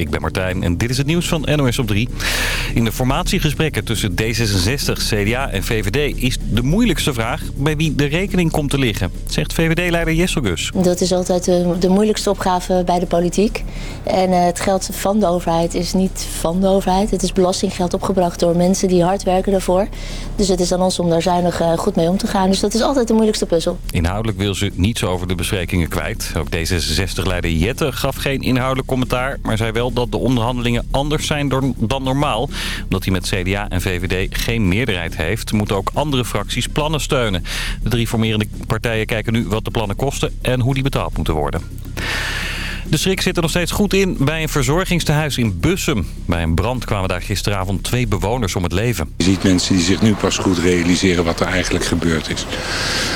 ik ben Martijn en dit is het nieuws van NOS op 3. In de formatiegesprekken tussen D66, CDA en VVD is de moeilijkste vraag bij wie de rekening komt te liggen, zegt VVD-leider Jesselgus. Dat is altijd de, de, moeilijkste opgave bij de politiek. En uh, het geld van de overheid is niet van de overheid. Het is belastinggeld opgebracht door mensen die hard werken daarvoor. Dus het is aan ons om daar zuinig uh, goed mee om te gaan. Dus dat is altijd de moeilijkste puzzel. Inhoudelijk wil ze niets over de besprekingen kwijt. Ook D66-leider Jette gaf geen inhoudelijk commentaar... maar zei wel dat de onderhandelingen anders zijn dan normaal. Omdat hij met CDA en VVD geen meerderheid heeft... moeten ook andere fracties plannen steunen. De drie formerende partijen kijken nu wat de plannen kosten... en hoe die betaald moeten worden. De schrik zit er nog steeds goed in bij een verzorgingstehuis in Bussum. Bij een brand kwamen daar gisteravond twee bewoners om het leven. Je ziet mensen die zich nu pas goed realiseren wat er eigenlijk gebeurd is.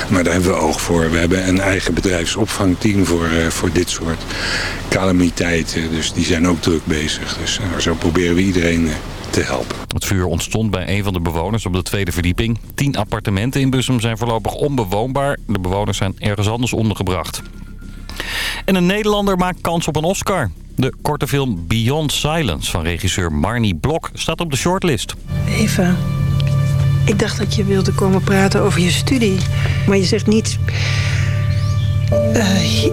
Maar daar hebben we oog voor. We hebben een eigen bedrijfsopvangteam voor, uh, voor dit soort calamiteiten. Dus die zijn ook druk bezig. Dus uh, zo proberen we iedereen... Uh, te helpen. Het vuur ontstond bij een van de bewoners op de tweede verdieping. Tien appartementen in Bussum zijn voorlopig onbewoonbaar. De bewoners zijn ergens anders ondergebracht. En een Nederlander maakt kans op een Oscar. De korte film Beyond Silence van regisseur Marnie Blok staat op de shortlist. Eva, ik dacht dat je wilde komen praten over je studie. Maar je zegt niet uh,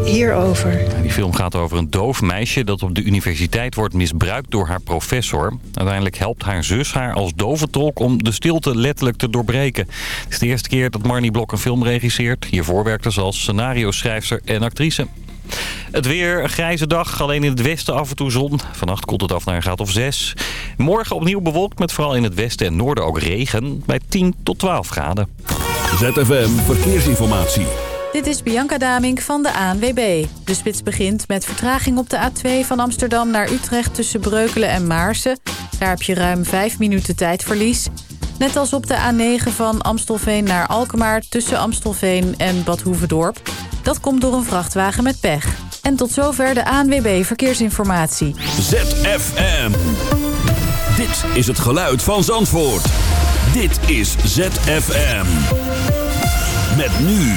hierover. Die film gaat over een doof meisje dat op de universiteit wordt misbruikt door haar professor. Uiteindelijk helpt haar zus haar als doventolk om de stilte letterlijk te doorbreken. Het is de eerste keer dat Marnie Blok een film regisseert. Hiervoor werkte ze als scenario-schrijfster en actrice. Het weer, een grijze dag, alleen in het westen af en toe zon. Vannacht koelt het af naar een graad of 6. Morgen opnieuw bewolkt met vooral in het westen en noorden ook regen. Bij 10 tot 12 graden. ZFM Verkeersinformatie. Dit is Bianca Damink van de ANWB. De spits begint met vertraging op de A2 van Amsterdam naar Utrecht... tussen Breukelen en Maarsen. Daar heb je ruim 5 minuten tijdverlies. Net als op de A9 van Amstelveen naar Alkmaar... tussen Amstelveen en Bad Hoevedorp. Dat komt door een vrachtwagen met pech. En tot zover de ANWB Verkeersinformatie. ZFM. Dit is het geluid van Zandvoort. Dit is ZFM. Met nu...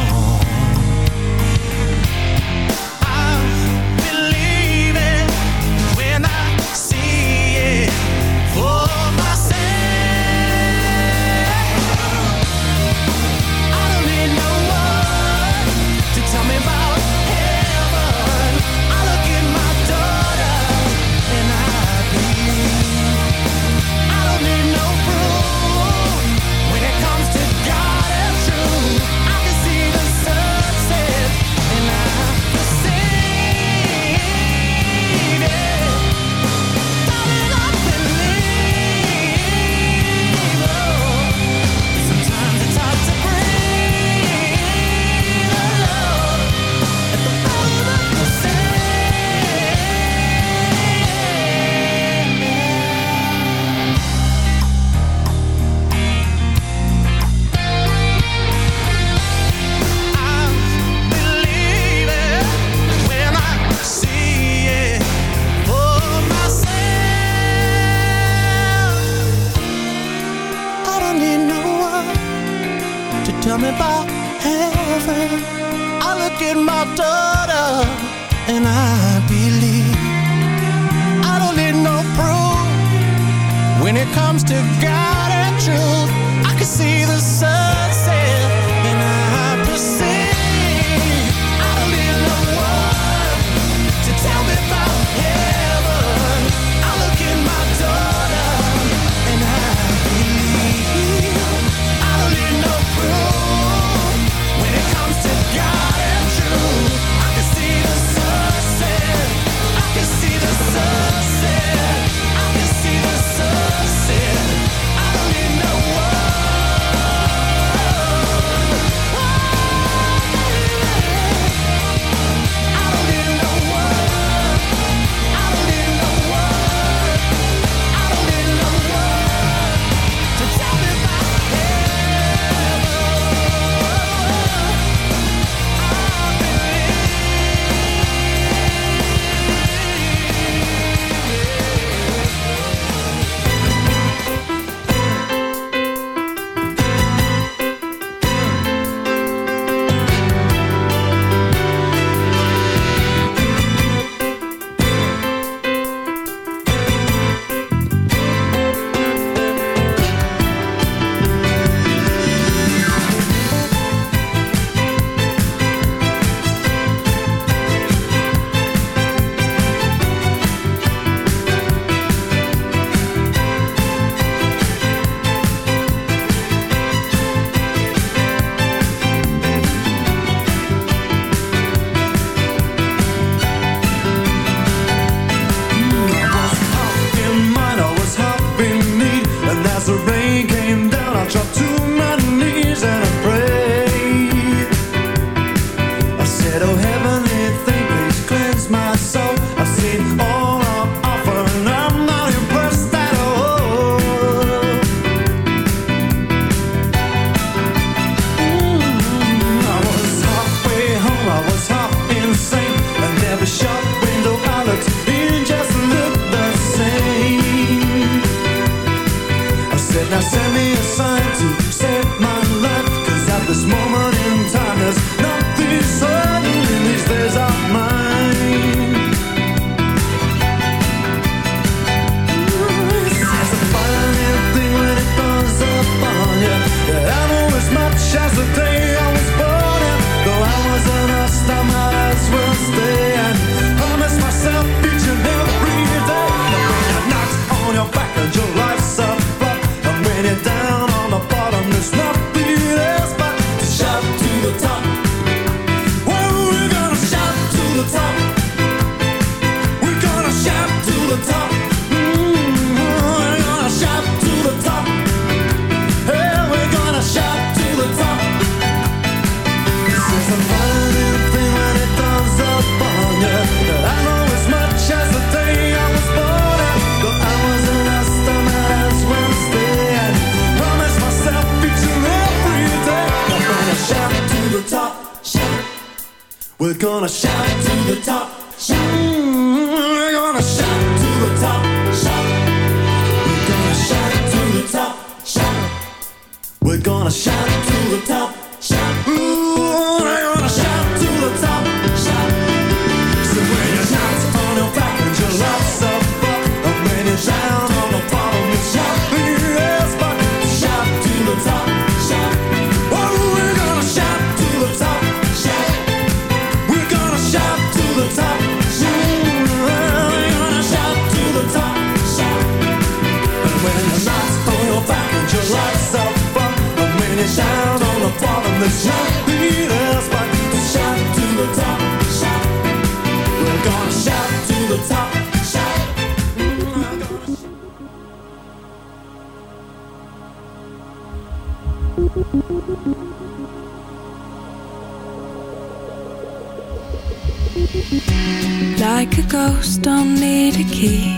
Like a ghost, don't need a key.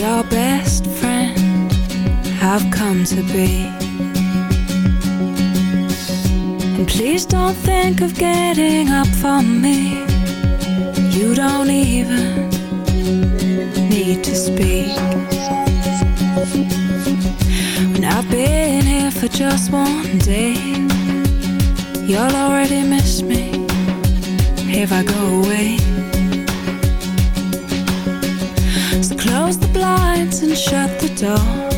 Your best friend, I've come to be. And please don't think of getting up for me. You don't even need to speak. When I've been here for just one day, you'll already miss me if I go away. So close the blinds and shut the door.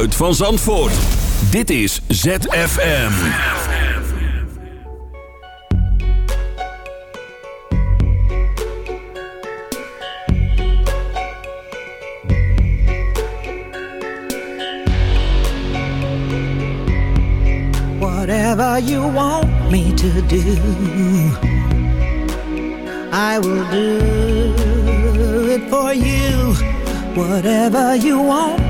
geluid van Zandvoort. Dit is ZFM. Whatever you want me to do, I will do it for you. Whatever you want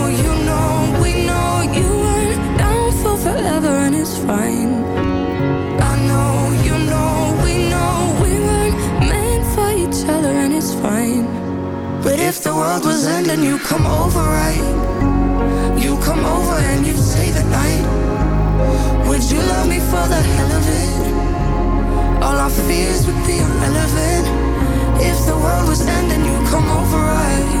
fears would be irrelevant. If the world was ending, you come over, right?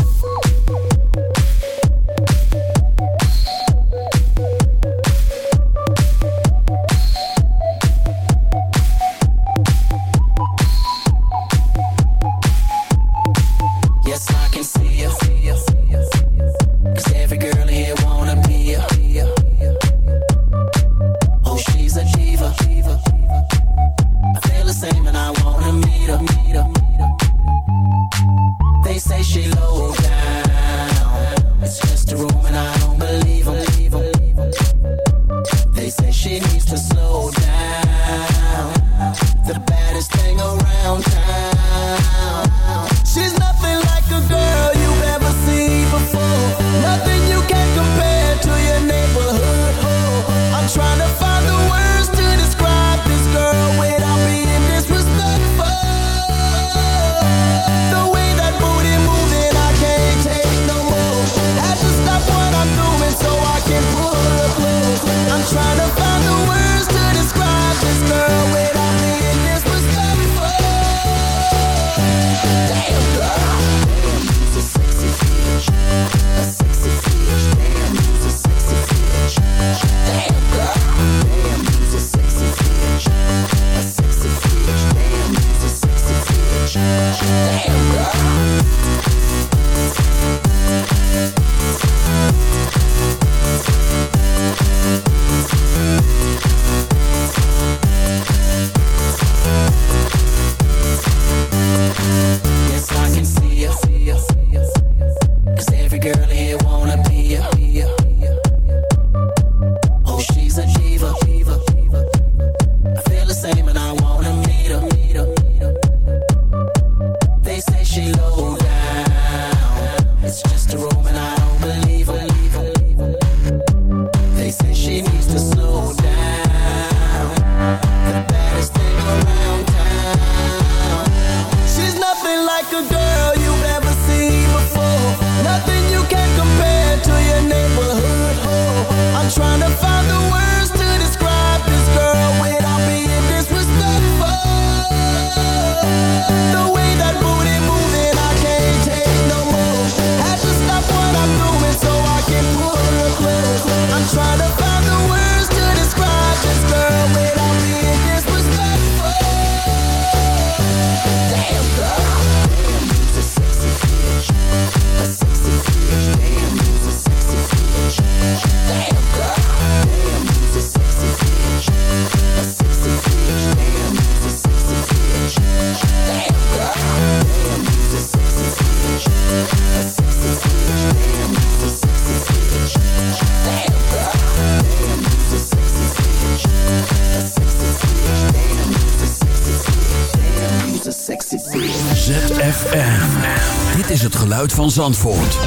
Van Zandvoort.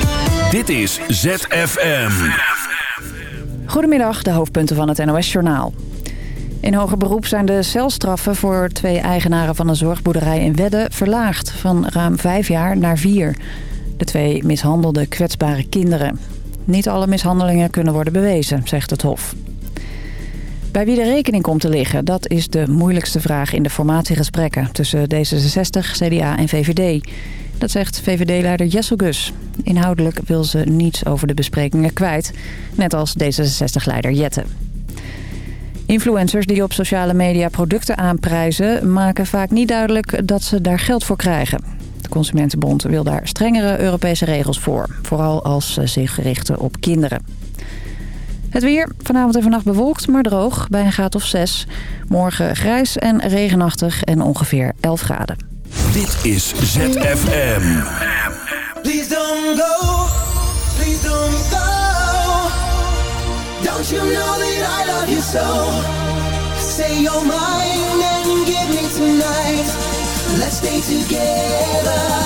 Dit is ZFM. Goedemiddag, de hoofdpunten van het NOS-journaal. In hoger beroep zijn de celstraffen voor twee eigenaren van een zorgboerderij in Wedde verlaagd van ruim vijf jaar naar vier. De twee mishandelde kwetsbare kinderen. Niet alle mishandelingen kunnen worden bewezen, zegt het Hof. Bij wie de rekening komt te liggen, dat is de moeilijkste vraag in de formatiegesprekken tussen D66, CDA en VVD. Dat zegt VVD-leider Jessel Gus. Inhoudelijk wil ze niets over de besprekingen kwijt, net als D66-leider Jette. Influencers die op sociale media producten aanprijzen... maken vaak niet duidelijk dat ze daar geld voor krijgen. De Consumentenbond wil daar strengere Europese regels voor. Vooral als ze zich richten op kinderen. Het weer, vanavond en vannacht bewolkt, maar droog, bij een graad of 6. Morgen grijs en regenachtig en ongeveer 11 graden. Dit is ZFM. Please don't go, please don't go. Don't you know that I love you so? Say you're mine and give me tonight. Let's stay together.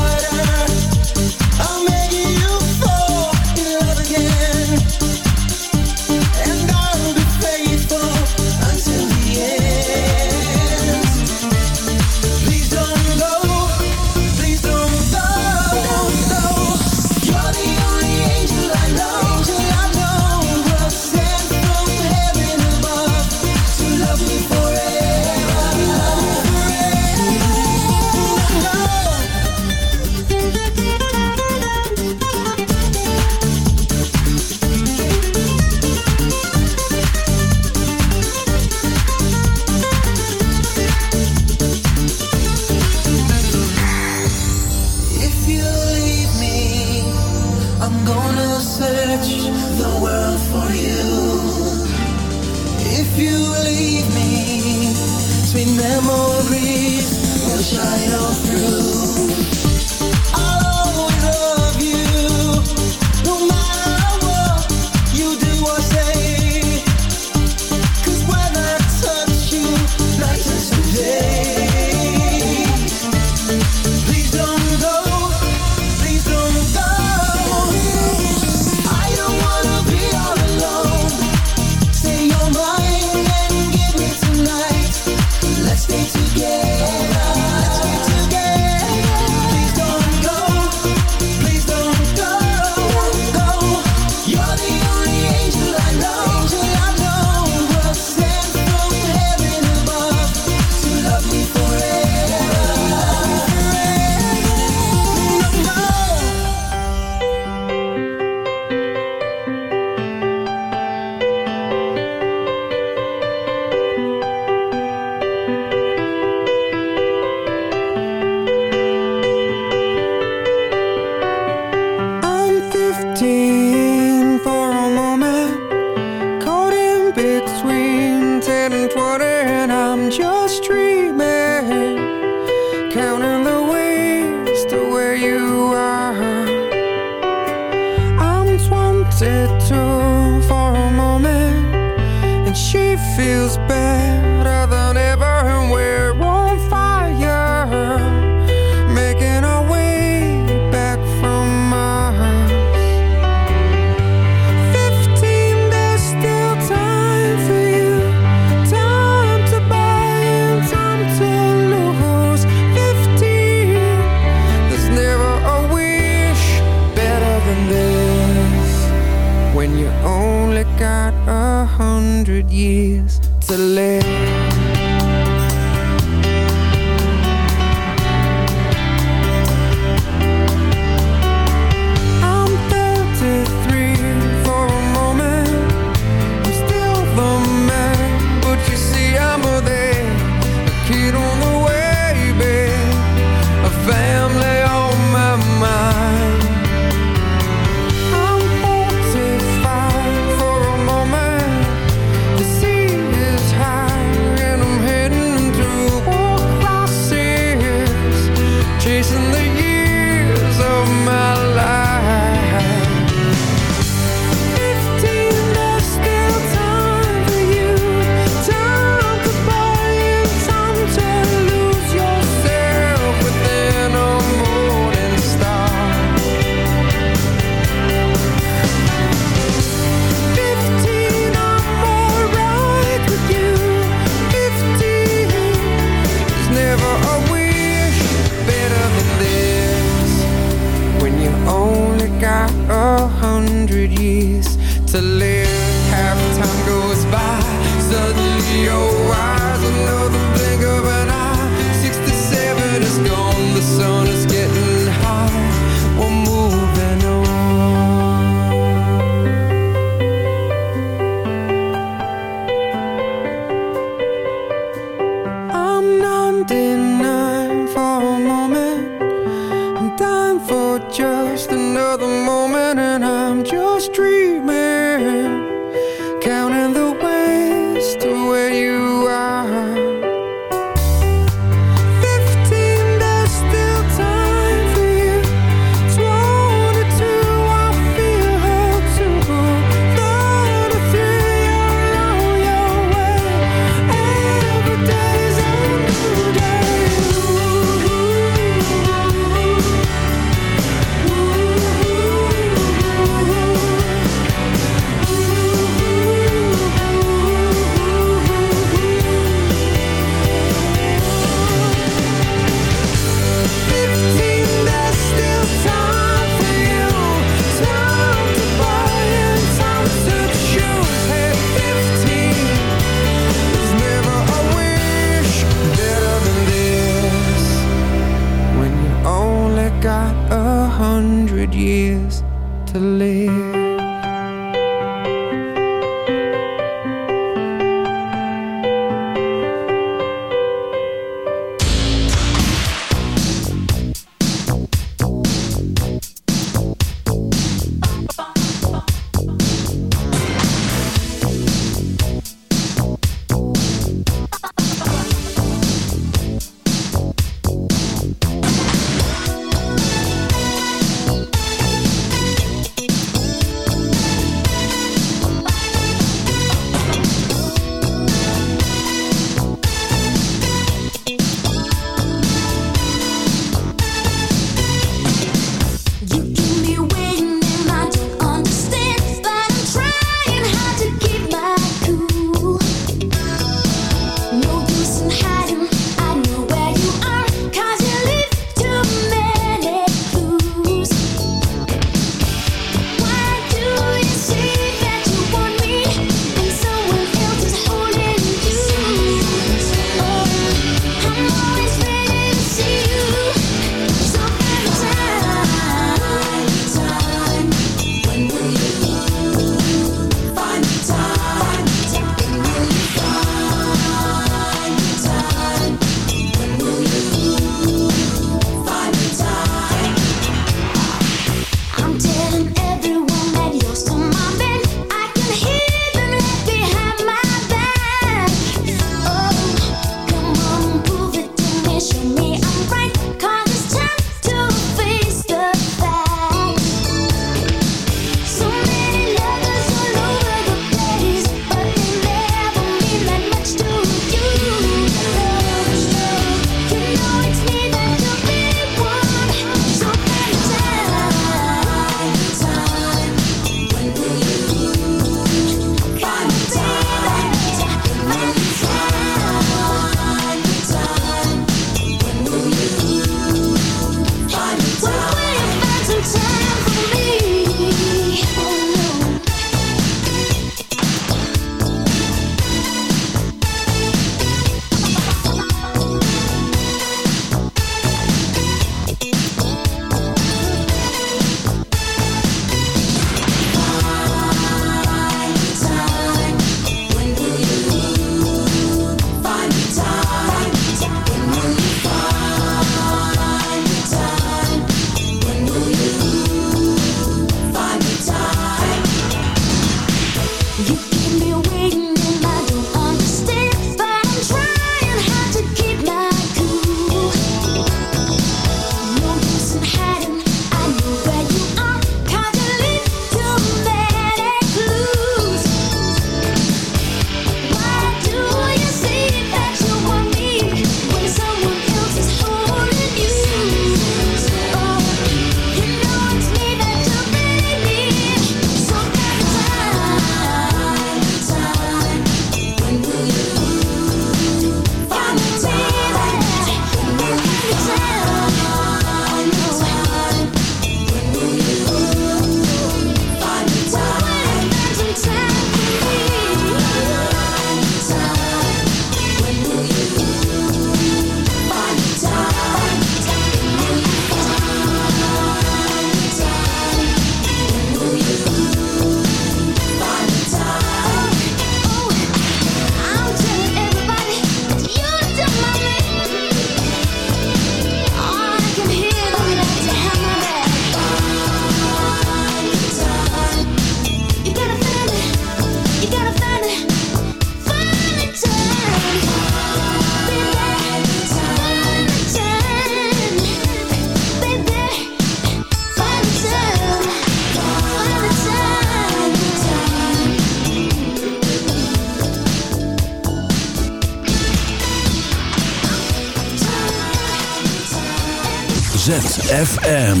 ZFM.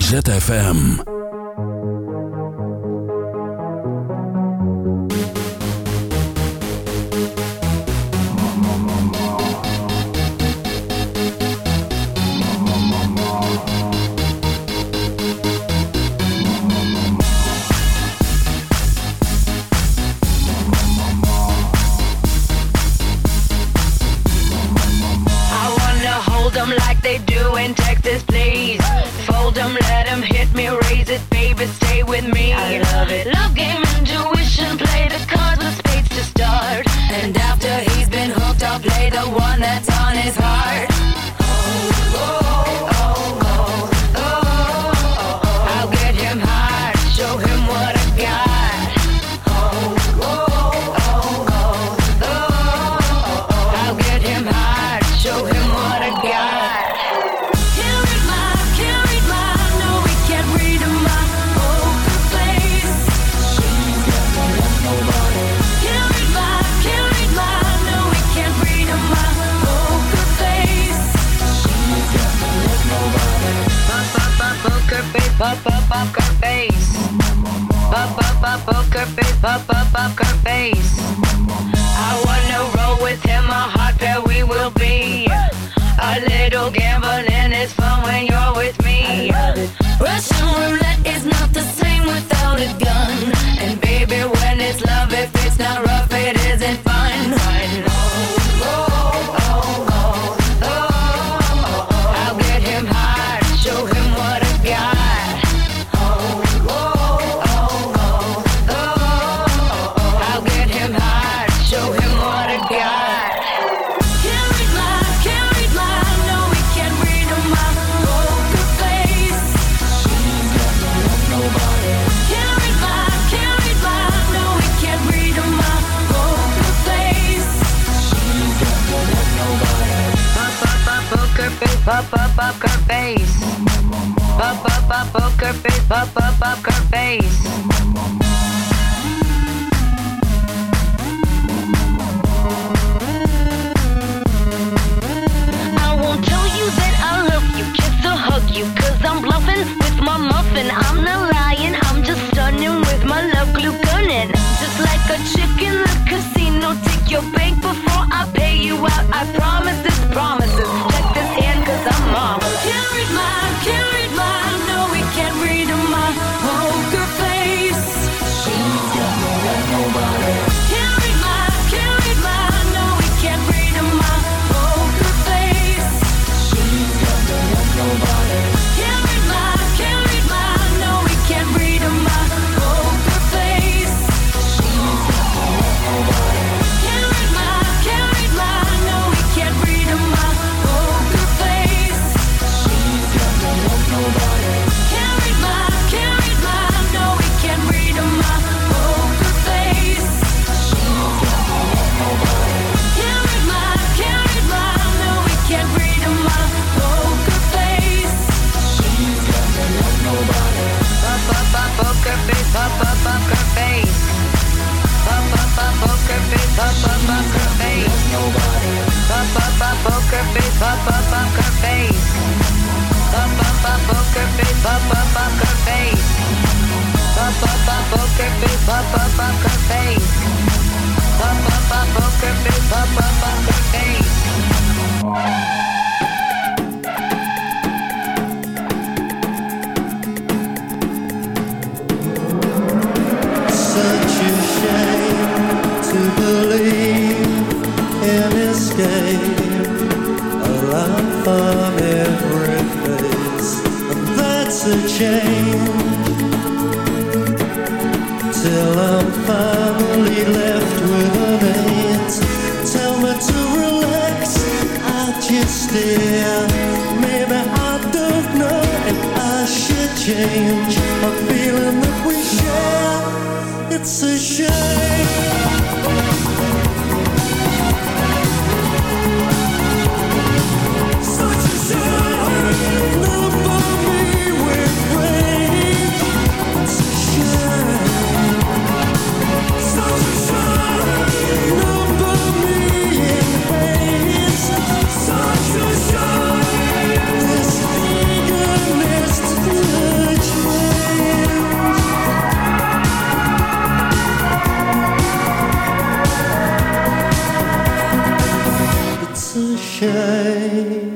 ZFM. face. Bop, bop, bop, poker face. Bop, bop, bop, poker face. 天。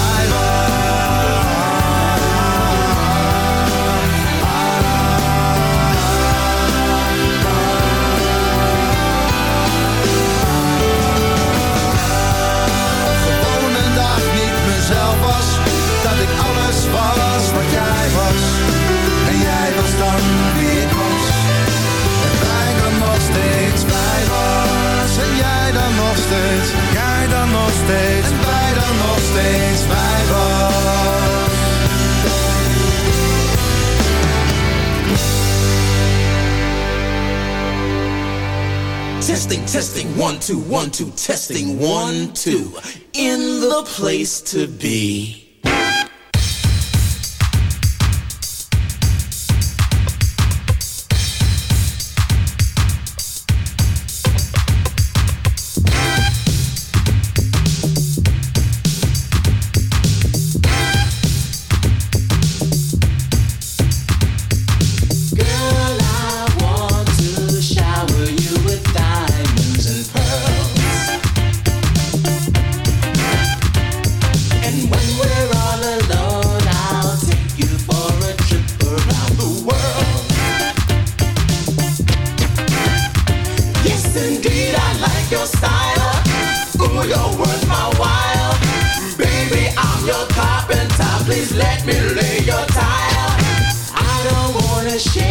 steeds. En dan nog steeds bij was. Testing, testing, one, two, one, two, testing, one, two. In the place to be. shit.